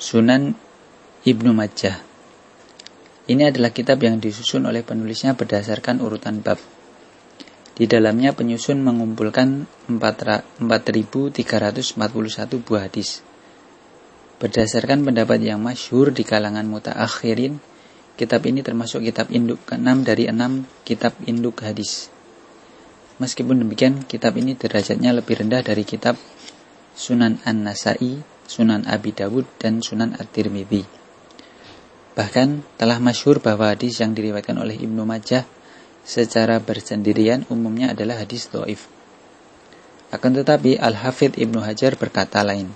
Sunan Ibnu Majah. Ini adalah kitab yang disusun oleh penulisnya berdasarkan urutan bab. Di dalamnya penyusun mengumpulkan 4341 buah hadis. Berdasarkan pendapat yang masyhur di kalangan mutaakhirin, kitab ini termasuk kitab induk ke-6 dari 6 kitab induk hadis. Meskipun demikian, kitab ini derajatnya lebih rendah dari kitab Sunan An-Nasai, Sunan Abi Dawud, dan Sunan At-Tirmidzi. Bahkan telah masyhur bahwa hadis yang diriwayatkan oleh Ibnu Majah secara bersendirian umumnya adalah hadis doif. Akan tetapi Al-Hafidh Ibnu Hajar berkata lain.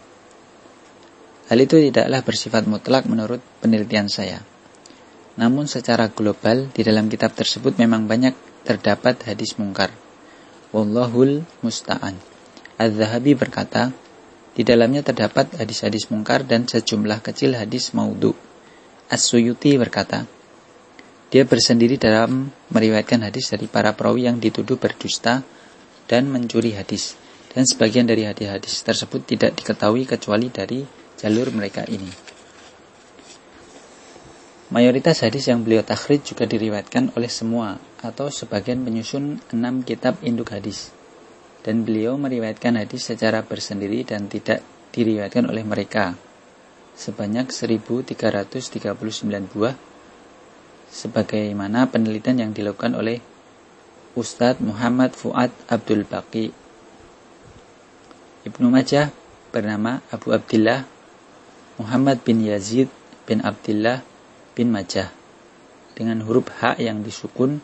Hal itu tidaklah bersifat mutlak menurut penelitian saya. Namun secara global di dalam kitab tersebut memang banyak terdapat hadis mungkar. Wallahul musta'an. Az-Zahabi berkata, di dalamnya terdapat hadis-hadis mungkar dan sejumlah kecil hadis maudhu. As-Suyuti berkata, dia bersendiri dalam meriwayatkan hadis dari para perawi yang dituduh berdusta dan mencuri hadis. Dan sebagian dari hadis-hadis tersebut tidak diketahui kecuali dari jalur mereka ini. Mayoritas hadis yang beliau takhrij juga diriwayatkan oleh semua atau sebagian penyusun enam kitab induk hadis. Dan beliau meriwayatkan hadis secara bersendiri dan tidak diriwayatkan oleh mereka. Sebanyak 1339 buah sebagaimana penelitian yang dilakukan oleh Ustadz Muhammad Fuad Abdul Baqi. Ibnu Majah bernama Abu Abdillah Muhammad bin Yazid bin Abdullah bin Majah dengan huruf H yang disukun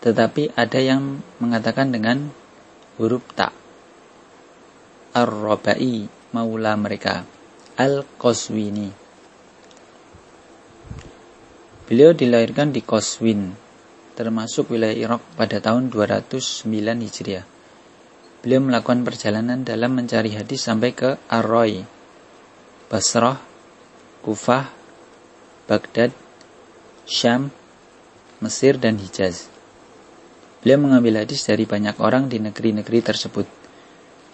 tetapi ada yang mengatakan dengan huruf ta. Ar-Rabai maula mereka. Al-Qaswini. Beliau dilahirkan di Qaswin termasuk wilayah Irak pada tahun 209 Hijriah. Beliau melakukan perjalanan dalam mencari hadis sampai ke Arroy Basrah, Kufah, Baghdad, Syam, Mesir, dan Hijaz. Beliau mengambil hadis dari banyak orang di negeri-negeri tersebut.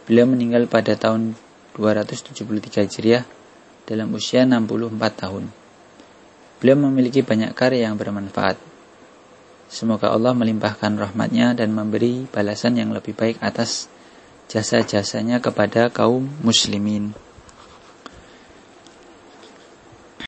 Beliau meninggal pada tahun 273 Hijriah dalam usia 64 tahun. Beliau memiliki banyak karya yang bermanfaat. Semoga Allah melimpahkan rahmatnya dan memberi balasan yang lebih baik atas jasa-jasanya kepada kaum muslimin.